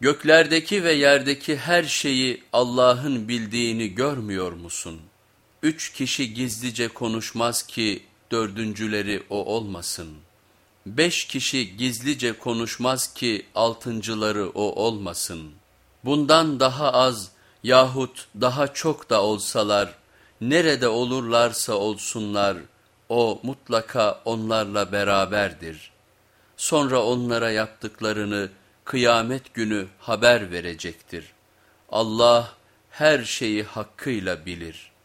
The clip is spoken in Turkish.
Göklerdeki ve yerdeki her şeyi Allah'ın bildiğini görmüyor musun? Üç kişi gizlice konuşmaz ki dördüncüleri o olmasın. Beş kişi gizlice konuşmaz ki altıncıları o olmasın. Bundan daha az yahut daha çok da olsalar, nerede olurlarsa olsunlar, o mutlaka onlarla beraberdir. Sonra onlara yaptıklarını, kıyamet günü haber verecektir. Allah her şeyi hakkıyla bilir.''